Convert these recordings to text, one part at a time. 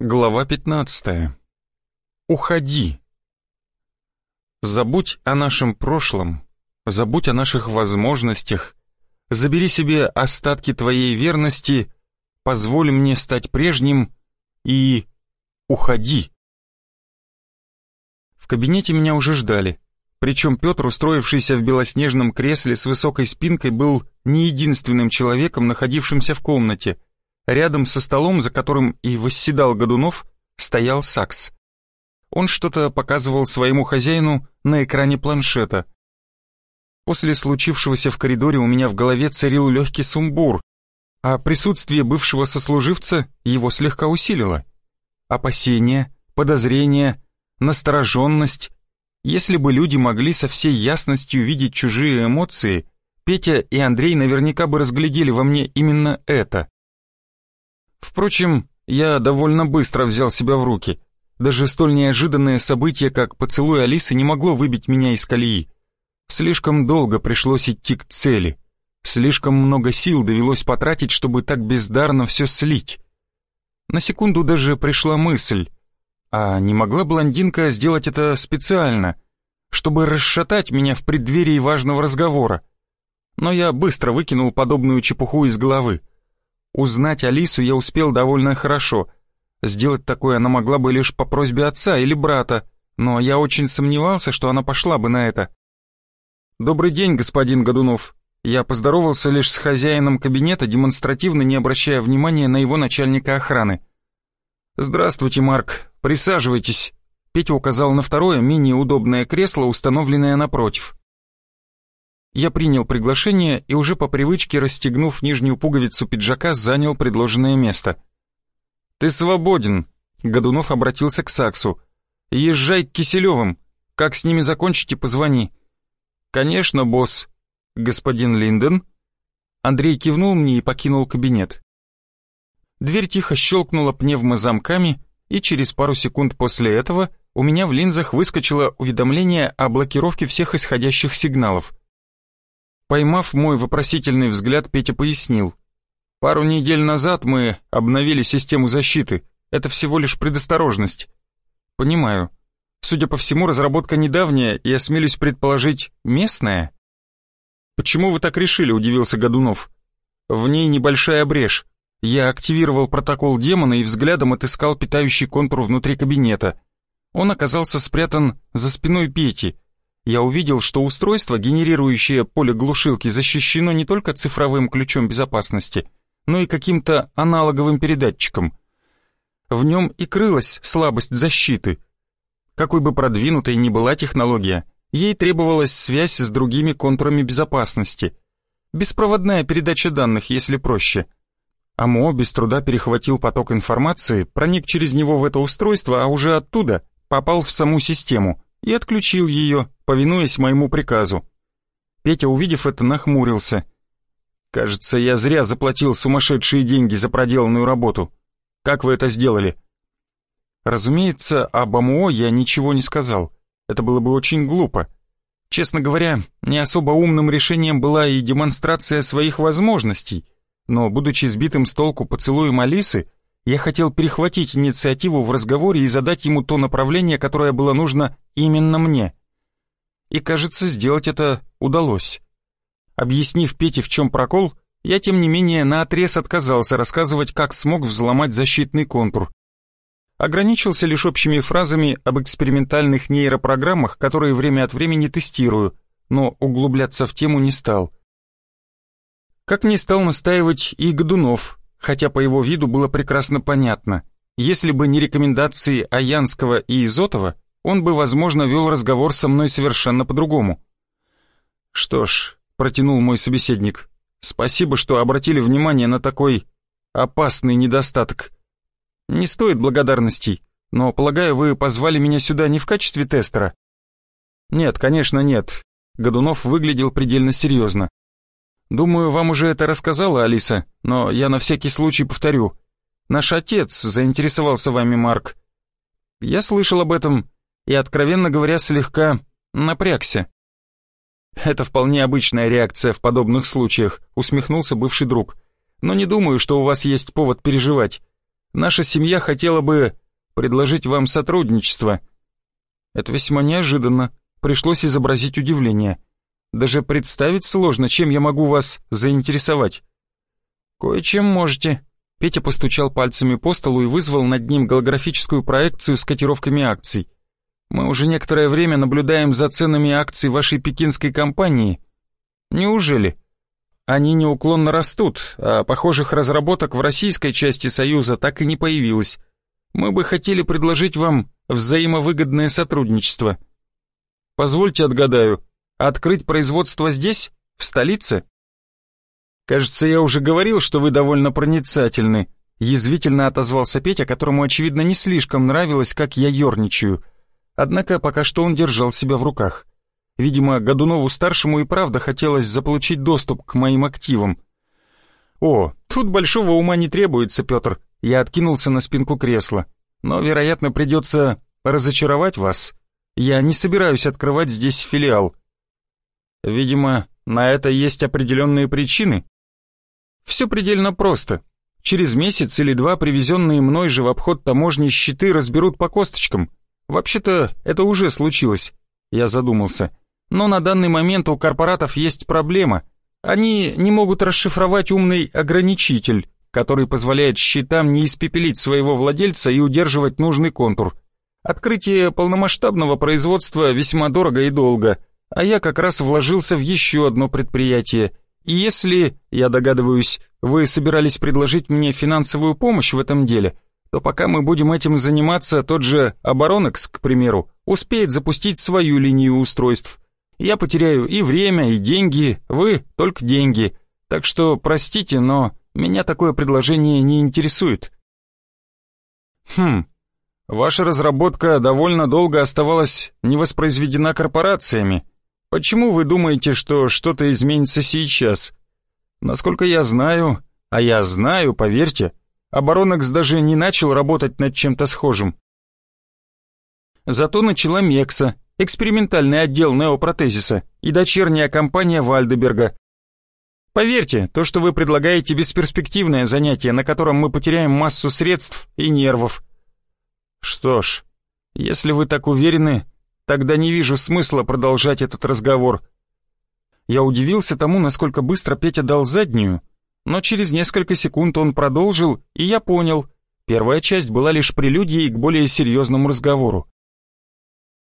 Глава 15. Уходи. Забудь о нашем прошлом, забудь о наших возможностях, забери себе остатки твоей верности, позволь мне стать прежним и уходи. В кабинете меня уже ждали, причем Петр, устроившийся в белоснежном кресле с высокой спинкой, был не единственным человеком, находившимся в комнате – Рядом со столом, за которым и восседал Годунов, стоял Сакс. Он что-то показывал своему хозяину на экране планшета. После случившегося в коридоре у меня в голове царил легкий сумбур, а присутствие бывшего сослуживца его слегка усилило. Опасения, подозрения, настороженность. Если бы люди могли со всей ясностью видеть чужие эмоции, Петя и Андрей наверняка бы разглядели во мне именно это. Впрочем, я довольно быстро взял себя в руки. Даже столь неожиданное событие, как поцелуй Алисы, не могло выбить меня из колеи. Слишком долго пришлось идти к цели. Слишком много сил довелось потратить, чтобы так бездарно все слить. На секунду даже пришла мысль, а не могла блондинка сделать это специально, чтобы расшатать меня в преддверии важного разговора? Но я быстро выкинул подобную чепуху из головы. Узнать Алису я успел довольно хорошо. Сделать такое она могла бы лишь по просьбе отца или брата, но я очень сомневался, что она пошла бы на это. «Добрый день, господин Годунов». Я поздоровался лишь с хозяином кабинета, демонстративно не обращая внимания на его начальника охраны. «Здравствуйте, Марк. Присаживайтесь». Петя указал на второе, менее удобное кресло, установленное напротив. Я принял приглашение и уже по привычке, расстегнув нижнюю пуговицу пиджака, занял предложенное место. «Ты свободен», — Годунов обратился к Саксу. «Езжай к Киселевым. Как с ними закончите, позвони». «Конечно, босс. Господин Линден?» Андрей кивнул мне и покинул кабинет. Дверь тихо щелкнула пневмозамками, и через пару секунд после этого у меня в линзах выскочило уведомление о блокировке всех исходящих сигналов. Поймав мой вопросительный взгляд, Петя пояснил. «Пару недель назад мы обновили систему защиты. Это всего лишь предосторожность». «Понимаю. Судя по всему, разработка недавняя и, осмелюсь предположить, местная?» «Почему вы так решили?» – удивился Годунов. «В ней небольшая брешь. Я активировал протокол демона и взглядом отыскал питающий контур внутри кабинета. Он оказался спрятан за спиной Пети – я увидел, что устройство, генерирующее поле глушилки, защищено не только цифровым ключом безопасности, но и каким-то аналоговым передатчиком. В нем и крылась слабость защиты. Какой бы продвинутой ни была технология, ей требовалась связь с другими контурами безопасности. Беспроводная передача данных, если проще. АМО без труда перехватил поток информации, проник через него в это устройство, а уже оттуда попал в саму систему и отключил ее, повинуясь моему приказу. Петя, увидев это, нахмурился. «Кажется, я зря заплатил сумасшедшие деньги за проделанную работу. Как вы это сделали?» Разумеется, об АМО я ничего не сказал. Это было бы очень глупо. Честно говоря, не особо умным решением была и демонстрация своих возможностей, но, будучи сбитым с толку поцелуем Алисы, я хотел перехватить инициативу в разговоре и задать ему то направление, которое было нужно именно мне и, кажется, сделать это удалось. Объяснив Пете, в чем прокол, я, тем не менее, наотрез отказался рассказывать, как смог взломать защитный контур. Ограничился лишь общими фразами об экспериментальных нейропрограммах, которые время от времени тестирую, но углубляться в тему не стал. Как не стал настаивать и Годунов, хотя по его виду было прекрасно понятно. Если бы не рекомендации Аянского и Изотова, он бы, возможно, вел разговор со мной совершенно по-другому. «Что ж», — протянул мой собеседник, — «спасибо, что обратили внимание на такой опасный недостаток. Не стоит благодарностей, но, полагаю, вы позвали меня сюда не в качестве тестера?» «Нет, конечно, нет», — Годунов выглядел предельно серьезно. «Думаю, вам уже это рассказала Алиса, но я на всякий случай повторю. Наш отец заинтересовался вами, Марк. Я слышал об этом, и, откровенно говоря, слегка напрягся. «Это вполне обычная реакция в подобных случаях», усмехнулся бывший друг. «Но не думаю, что у вас есть повод переживать. наша семья хотела бы предложить вам сотрудничество». Это весьма неожиданно, пришлось изобразить удивление. Даже представить сложно, чем я могу вас заинтересовать. «Кое-чем можете», Петя постучал пальцами по столу и вызвал над ним голографическую проекцию с котировками акций. «Мы уже некоторое время наблюдаем за ценами акций вашей пекинской компании. Неужели? Они неуклонно растут, а похожих разработок в российской части Союза так и не появилось. Мы бы хотели предложить вам взаимовыгодное сотрудничество. Позвольте отгадаю, открыть производство здесь, в столице?» «Кажется, я уже говорил, что вы довольно проницательны», язвительно отозвался Петя, которому, очевидно, не слишком нравилось, как я ерничаю. Однако пока что он держал себя в руках. Видимо, Годунову-старшему и правда хотелось заполучить доступ к моим активам. «О, тут большого ума не требуется, Петр», я откинулся на спинку кресла. «Но, вероятно, придется разочаровать вас. Я не собираюсь открывать здесь филиал». «Видимо, на это есть определенные причины», все предельно просто. Через месяц или два привезенные мной же в обход таможни щиты разберут по косточкам. Вообще-то это уже случилось. Я задумался. Но на данный момент у корпоратов есть проблема. Они не могут расшифровать умный ограничитель, который позволяет щитам не испепелить своего владельца и удерживать нужный контур. Открытие полномасштабного производства весьма дорого и долго, а я как раз вложился в еще одно предприятие – и если, я догадываюсь, вы собирались предложить мне финансовую помощь в этом деле, то пока мы будем этим заниматься, тот же Оборонекс, к примеру, успеет запустить свою линию устройств. Я потеряю и время, и деньги, вы только деньги. Так что, простите, но меня такое предложение не интересует. Хм, ваша разработка довольно долго оставалась невоспроизведена корпорациями, Почему вы думаете, что что-то изменится сейчас? Насколько я знаю, а я знаю, поверьте, Оборонекс даже не начал работать над чем-то схожим. Зато начала Мекса, экспериментальный отдел неопротезиса и дочерняя компания Вальдеберга. Поверьте, то, что вы предлагаете, бесперспективное занятие, на котором мы потеряем массу средств и нервов. Что ж, если вы так уверены, Тогда не вижу смысла продолжать этот разговор. Я удивился тому, насколько быстро Петя дал заднюю, но через несколько секунд он продолжил, и я понял. Первая часть была лишь прелюдией к более серьезному разговору.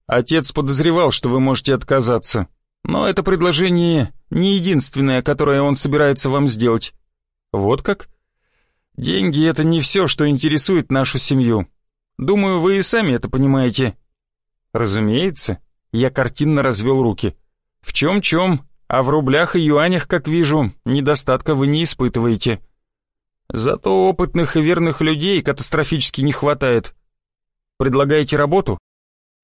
Отец подозревал, что вы можете отказаться, но это предложение не единственное, которое он собирается вам сделать. Вот как? Деньги — это не все, что интересует нашу семью. Думаю, вы и сами это понимаете. Разумеется, я картинно развел руки. В чем-чем, а в рублях и юанях, как вижу, недостатка вы не испытываете. Зато опытных и верных людей катастрофически не хватает. Предлагаете работу?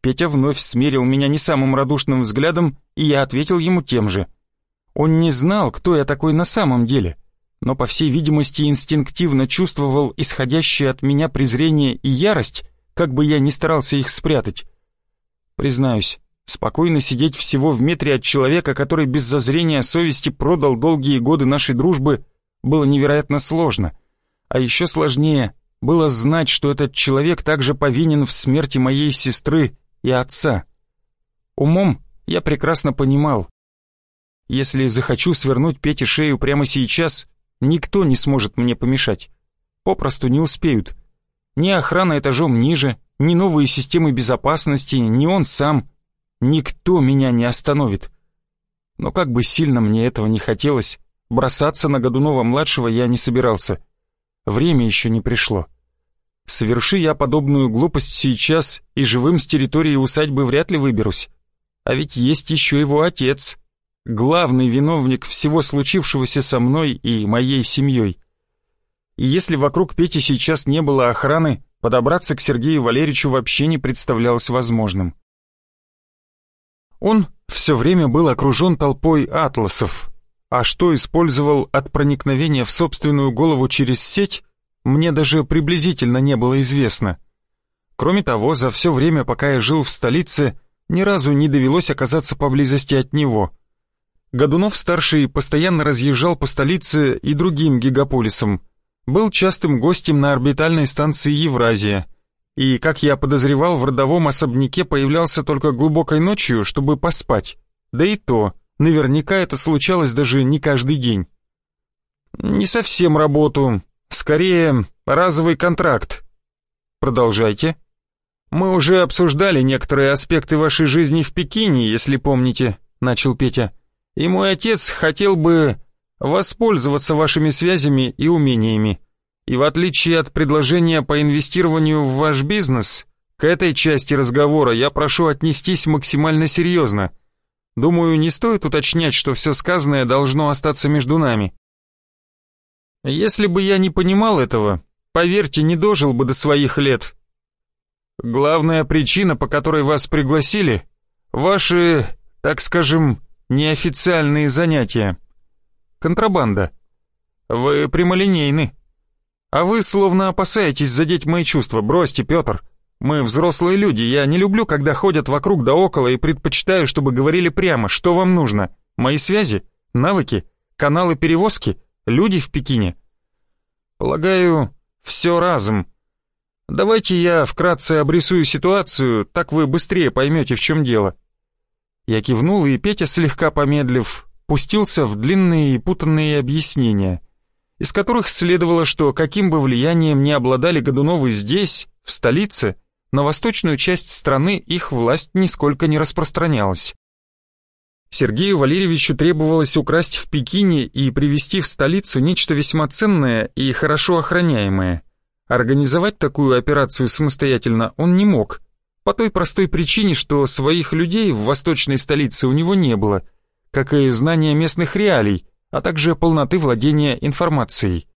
Петя вновь смерил меня не самым радушным взглядом, и я ответил ему тем же. Он не знал, кто я такой на самом деле, но, по всей видимости, инстинктивно чувствовал исходящее от меня презрение и ярость, как бы я ни старался их спрятать. Признаюсь, спокойно сидеть всего в метре от человека, который без зазрения совести продал долгие годы нашей дружбы, было невероятно сложно. А еще сложнее было знать, что этот человек также повинен в смерти моей сестры и отца. Умом я прекрасно понимал, если захочу свернуть Пете шею прямо сейчас, никто не сможет мне помешать. Попросту не успеют. Ни охрана этажом ниже, ни новые системы безопасности, ни он сам. Никто меня не остановит. Но как бы сильно мне этого не хотелось, бросаться на Годунова-младшего я не собирался. Время еще не пришло. Соверши я подобную глупость сейчас, и живым с территории усадьбы вряд ли выберусь. А ведь есть еще его отец, главный виновник всего случившегося со мной и моей семьей. И если вокруг Пети сейчас не было охраны, подобраться к Сергею Валерьевичу вообще не представлялось возможным. Он все время был окружен толпой атласов, а что использовал от проникновения в собственную голову через сеть, мне даже приблизительно не было известно. Кроме того, за все время, пока я жил в столице, ни разу не довелось оказаться поблизости от него. Годунов-старший постоянно разъезжал по столице и другим гигаполисам, был частым гостем на орбитальной станции Евразия, и, как я подозревал, в родовом особняке появлялся только глубокой ночью, чтобы поспать. Да и то, наверняка это случалось даже не каждый день. Не совсем работу, скорее разовый контракт. Продолжайте. Мы уже обсуждали некоторые аспекты вашей жизни в Пекине, если помните, начал Петя. И мой отец хотел бы воспользоваться вашими связями и умениями. И в отличие от предложения по инвестированию в ваш бизнес, к этой части разговора я прошу отнестись максимально серьезно. Думаю, не стоит уточнять, что все сказанное должно остаться между нами. Если бы я не понимал этого, поверьте, не дожил бы до своих лет. Главная причина, по которой вас пригласили, ваши, так скажем, неофициальные занятия. Контрабанда. Вы прямолинейны. А вы словно опасаетесь задеть мои чувства. Бросьте, Петр. Мы взрослые люди, я не люблю, когда ходят вокруг да около и предпочитаю, чтобы говорили прямо, что вам нужно. Мои связи, навыки, каналы перевозки, люди в Пекине. Полагаю, все разом. Давайте я вкратце обрисую ситуацию, так вы быстрее поймете, в чем дело. Я кивнул, и Петя, слегка помедлив, пустился в длинные и путанные объяснения, из которых следовало, что каким бы влиянием ни обладали Годуновы здесь, в столице, на восточную часть страны их власть нисколько не распространялась. Сергею Валерьевичу требовалось украсть в Пекине и привезти в столицу нечто весьма ценное и хорошо охраняемое. Организовать такую операцию самостоятельно он не мог, по той простой причине, что своих людей в восточной столице у него не было, как и знания местных реалий, а также полноты владения информацией.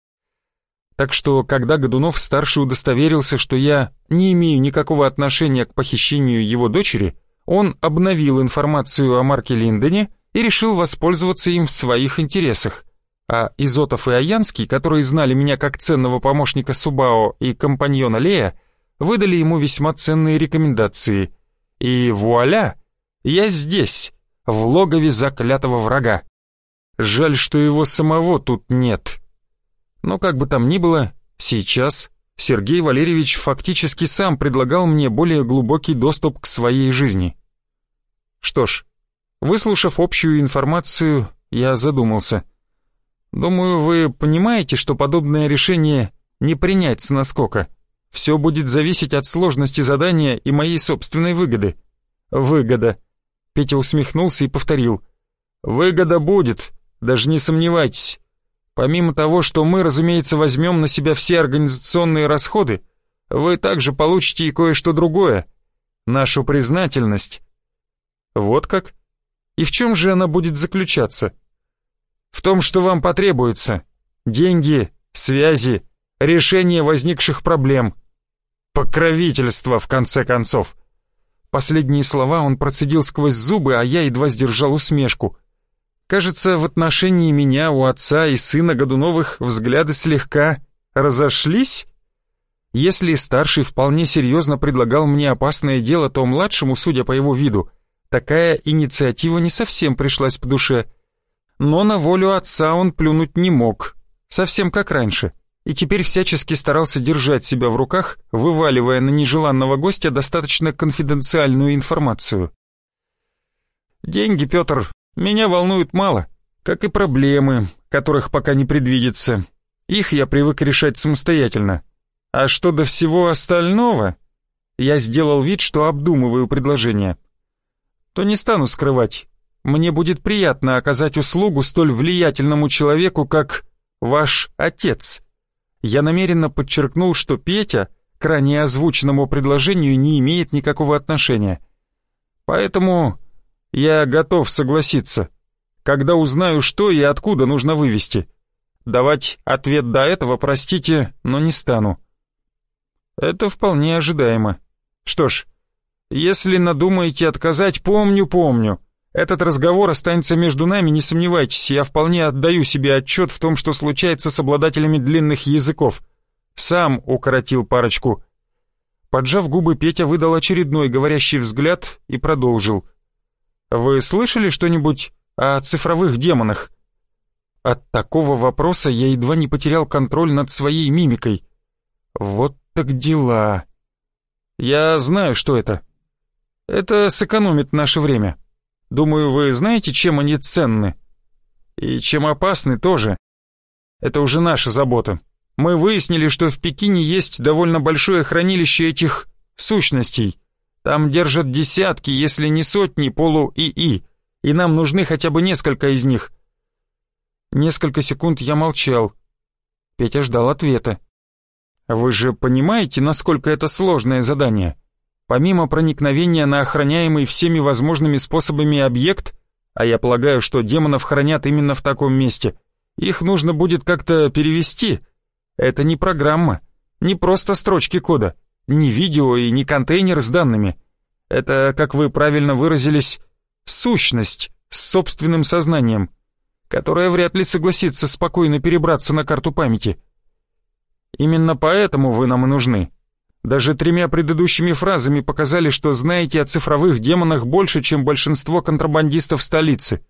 Так что, когда Годунов-старший удостоверился, что я не имею никакого отношения к похищению его дочери, он обновил информацию о Марке Линдене и решил воспользоваться им в своих интересах. А Изотов и Аянский, которые знали меня как ценного помощника Субао и компаньона Лея, выдали ему весьма ценные рекомендации. И вуаля, я здесь, в логове заклятого врага. Жаль, что его самого тут нет. Но как бы там ни было, сейчас Сергей Валерьевич фактически сам предлагал мне более глубокий доступ к своей жизни. Что ж, выслушав общую информацию, я задумался. Думаю, вы понимаете, что подобное решение не принять с наскока. Все будет зависеть от сложности задания и моей собственной выгоды. Выгода. Петя усмехнулся и повторил. Выгода будет, даже не сомневайтесь. Помимо того, что мы, разумеется, возьмем на себя все организационные расходы, вы также получите и кое-что другое. Нашу признательность. Вот как? И в чем же она будет заключаться? В том, что вам потребуется. Деньги, связи, решение возникших проблем. Покровительство, в конце концов. Последние слова он процедил сквозь зубы, а я едва сдержал усмешку. Кажется, в отношении меня у отца и сына Годуновых взгляды слегка разошлись. Если старший вполне серьезно предлагал мне опасное дело, то младшему, судя по его виду, такая инициатива не совсем пришлась по душе. Но на волю отца он плюнуть не мог, совсем как раньше и теперь всячески старался держать себя в руках, вываливая на нежеланного гостя достаточно конфиденциальную информацию. «Деньги, Петр, меня волнуют мало, как и проблемы, которых пока не предвидится. Их я привык решать самостоятельно. А что до всего остального...» Я сделал вид, что обдумываю предложение. «То не стану скрывать. Мне будет приятно оказать услугу столь влиятельному человеку, как ваш отец» я намеренно подчеркнул, что Петя к ранее озвученному предложению не имеет никакого отношения. Поэтому я готов согласиться, когда узнаю, что и откуда нужно вывести. Давать ответ до этого, простите, но не стану. Это вполне ожидаемо. Что ж, если надумаете отказать, помню, помню. Этот разговор останется между нами, не сомневайтесь, я вполне отдаю себе отчет в том, что случается с обладателями длинных языков. Сам укоротил парочку. Поджав губы, Петя выдал очередной говорящий взгляд и продолжил. «Вы слышали что-нибудь о цифровых демонах?» От такого вопроса я едва не потерял контроль над своей мимикой. Вот так дела. Я знаю, что это. Это сэкономит наше время. Думаю, вы знаете, чем они ценны? И чем опасны тоже. Это уже наша забота. Мы выяснили, что в Пекине есть довольно большое хранилище этих сущностей. Там держат десятки, если не сотни полу-ИИ, и нам нужны хотя бы несколько из них. Несколько секунд я молчал. Петя ждал ответа. Вы же понимаете, насколько это сложное задание? Помимо проникновения на охраняемый всеми возможными способами объект, а я полагаю, что демонов хранят именно в таком месте, их нужно будет как-то перевести. Это не программа, не просто строчки кода, не видео и не контейнер с данными. Это, как вы правильно выразились, сущность с собственным сознанием, которая вряд ли согласится спокойно перебраться на карту памяти. Именно поэтому вы нам и нужны. Даже тремя предыдущими фразами показали, что знаете о цифровых демонах больше, чем большинство контрабандистов столицы.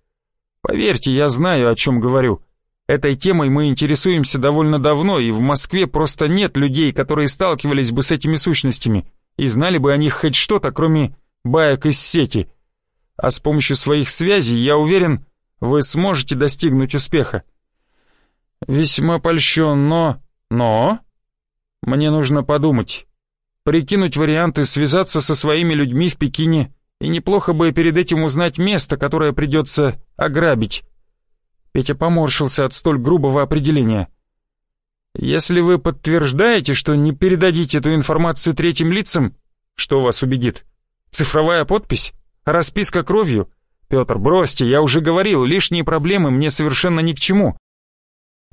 Поверьте, я знаю, о чем говорю. Этой темой мы интересуемся довольно давно, и в Москве просто нет людей, которые сталкивались бы с этими сущностями и знали бы о них хоть что-то, кроме баек из сети. А с помощью своих связей, я уверен, вы сможете достигнуть успеха. Весьма польщен, но... Но... Мне нужно подумать. Прикинуть варианты, связаться со своими людьми в Пекине, и неплохо бы перед этим узнать место, которое придется ограбить. Петя поморщился от столь грубого определения. «Если вы подтверждаете, что не передадите эту информацию третьим лицам, что вас убедит? Цифровая подпись? Расписка кровью? Петр, бросьте, я уже говорил, лишние проблемы мне совершенно ни к чему.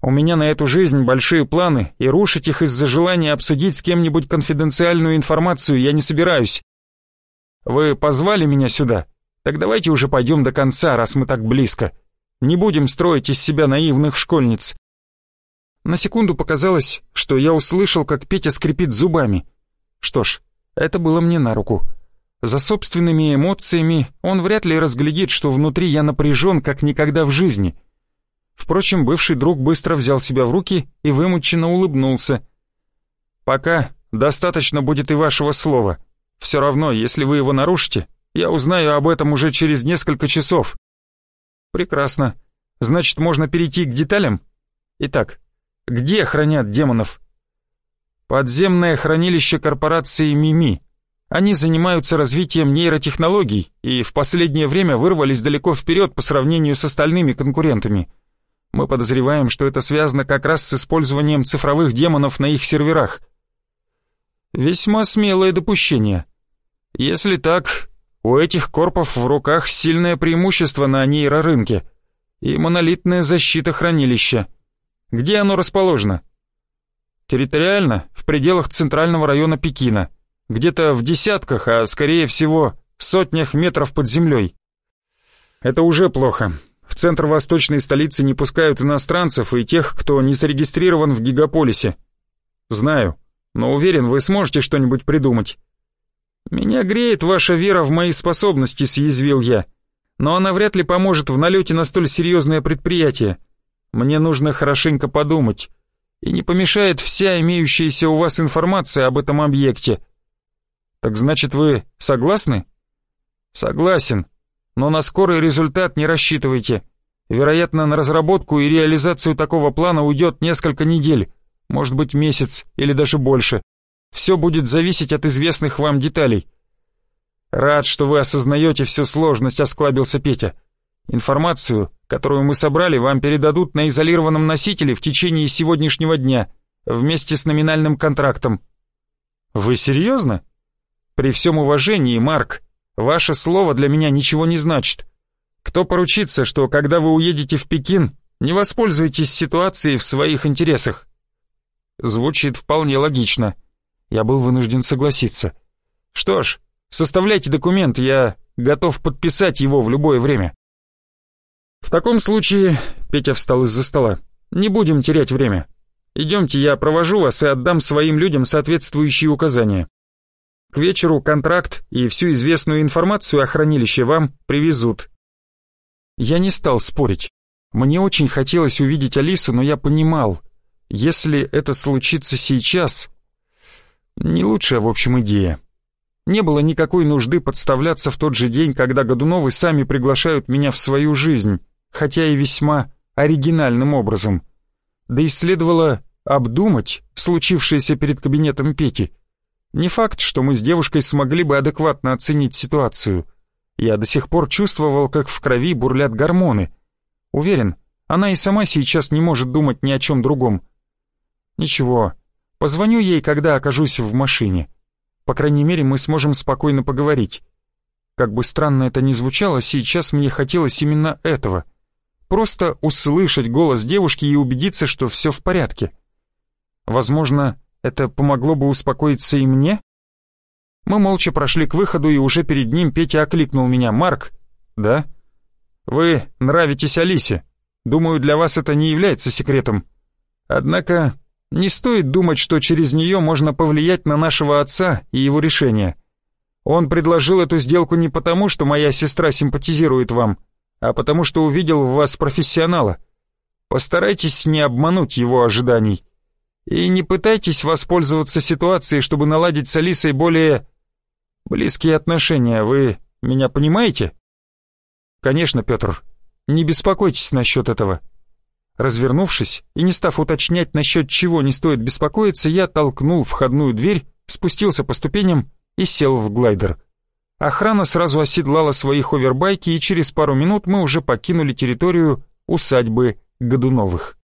У меня на эту жизнь большие планы, и рушить их из-за желания обсудить с кем-нибудь конфиденциальную информацию я не собираюсь. Вы позвали меня сюда? Так давайте уже пойдем до конца, раз мы так близко. Не будем строить из себя наивных школьниц. На секунду показалось, что я услышал, как Петя скрипит зубами. Что ж, это было мне на руку. За собственными эмоциями он вряд ли разглядит, что внутри я напряжен, как никогда в жизни — Впрочем, бывший друг быстро взял себя в руки и вымученно улыбнулся. «Пока достаточно будет и вашего слова. Все равно, если вы его нарушите, я узнаю об этом уже через несколько часов». «Прекрасно. Значит, можно перейти к деталям? Итак, где хранят демонов?» «Подземное хранилище корпорации «Мими». Они занимаются развитием нейротехнологий и в последнее время вырвались далеко вперед по сравнению с остальными конкурентами». Мы подозреваем, что это связано как раз с использованием цифровых демонов на их серверах. Весьма смелое допущение. Если так, у этих корпов в руках сильное преимущество на нейрорынке и монолитная защита хранилища. Где оно расположено? Территориально, в пределах центрального района Пекина, где-то в десятках, а скорее всего сотнях метров под землей. Это уже плохо. Центр восточной столицы не пускают иностранцев и тех, кто не зарегистрирован в гигаполисе. Знаю, но уверен, вы сможете что-нибудь придумать. Меня греет ваша вера в мои способности, съязвил я. Но она вряд ли поможет в налете на столь серьезное предприятие. Мне нужно хорошенько подумать. И не помешает вся имеющаяся у вас информация об этом объекте. Так значит, вы согласны? Согласен, но на скорый результат не рассчитывайте. Вероятно, на разработку и реализацию такого плана уйдет несколько недель, может быть месяц или даже больше. Все будет зависеть от известных вам деталей. Рад, что вы осознаете всю сложность, осклабился Петя. Информацию, которую мы собрали, вам передадут на изолированном носителе в течение сегодняшнего дня, вместе с номинальным контрактом. Вы серьезно? При всем уважении, Марк, Ваше слово для меня ничего не значит. Кто поручится, что когда вы уедете в Пекин, не воспользуетесь ситуацией в своих интересах? Звучит вполне логично. Я был вынужден согласиться. Что ж, составляйте документ, я готов подписать его в любое время. В таком случае, Петя встал из-за стола, не будем терять время. Идемте, я провожу вас и отдам своим людям соответствующие указания. К вечеру контракт и всю известную информацию о хранилище вам привезут. Я не стал спорить. Мне очень хотелось увидеть Алису, но я понимал, если это случится сейчас, не лучшая, в общем, идея. Не было никакой нужды подставляться в тот же день, когда Годуновы сами приглашают меня в свою жизнь, хотя и весьма оригинальным образом. Да и следовало обдумать случившееся перед кабинетом Пети. Не факт, что мы с девушкой смогли бы адекватно оценить ситуацию. Я до сих пор чувствовал, как в крови бурлят гормоны. Уверен, она и сама сейчас не может думать ни о чем другом. Ничего, позвоню ей, когда окажусь в машине. По крайней мере, мы сможем спокойно поговорить. Как бы странно это ни звучало, сейчас мне хотелось именно этого. Просто услышать голос девушки и убедиться, что все в порядке. Возможно, это помогло бы успокоиться и мне? Мы молча прошли к выходу, и уже перед ним Петя окликнул меня. «Марк?» «Да?» «Вы нравитесь Алисе. Думаю, для вас это не является секретом. Однако не стоит думать, что через нее можно повлиять на нашего отца и его решение. Он предложил эту сделку не потому, что моя сестра симпатизирует вам, а потому что увидел в вас профессионала. Постарайтесь не обмануть его ожиданий. И не пытайтесь воспользоваться ситуацией, чтобы наладить с Алисой более близкие отношения. Вы меня понимаете? Конечно, Петр. Не беспокойтесь насчет этого. Развернувшись и не став уточнять, насчет чего не стоит беспокоиться, я толкнул входную дверь, спустился по ступеням и сел в глайдер. Охрана сразу оседлала свои ховербайки, и через пару минут мы уже покинули территорию усадьбы Годуновых.